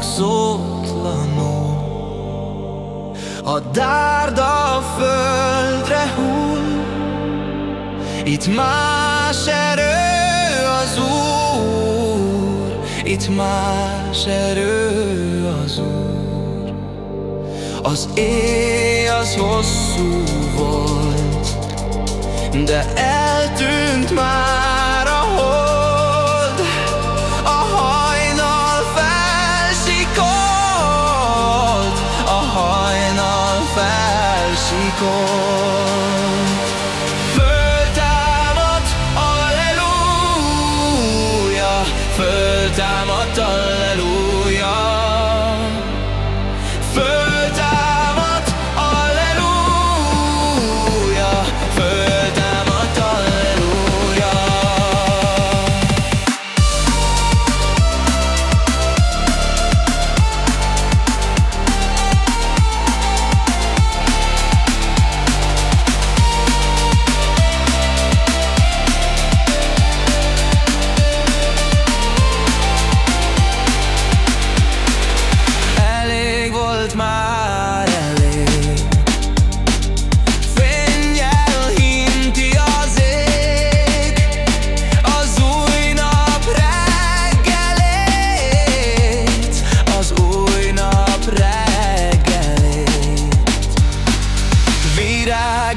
szótlanul. A dárd a földre hull Itt más erő az Úr Itt más erő az Úr. Az éj az hosszú volt De eltűnt Föltámad, Alleluja. Föltámad, Alleluja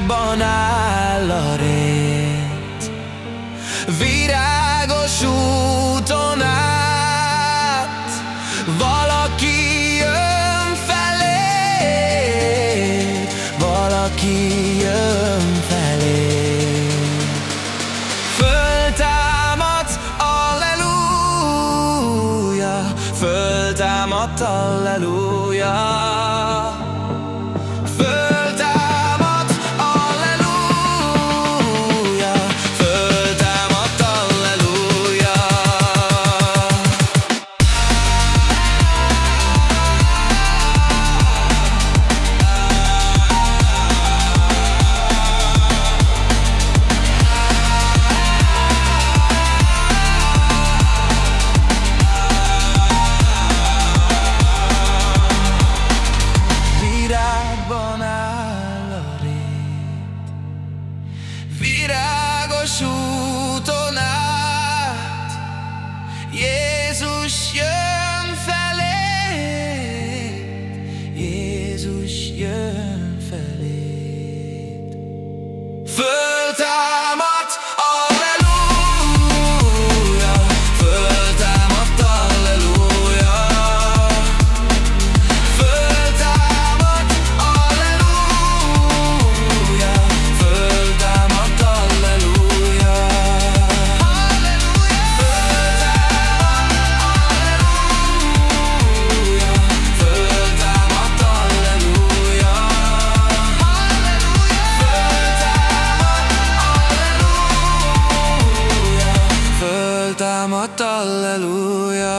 virágban áll a rét. Virágos úton át Valaki jön felé. Valaki jön felé. Föltámadt, Alleluja. Föltámadt, Alleluja föltámadt, alleluja.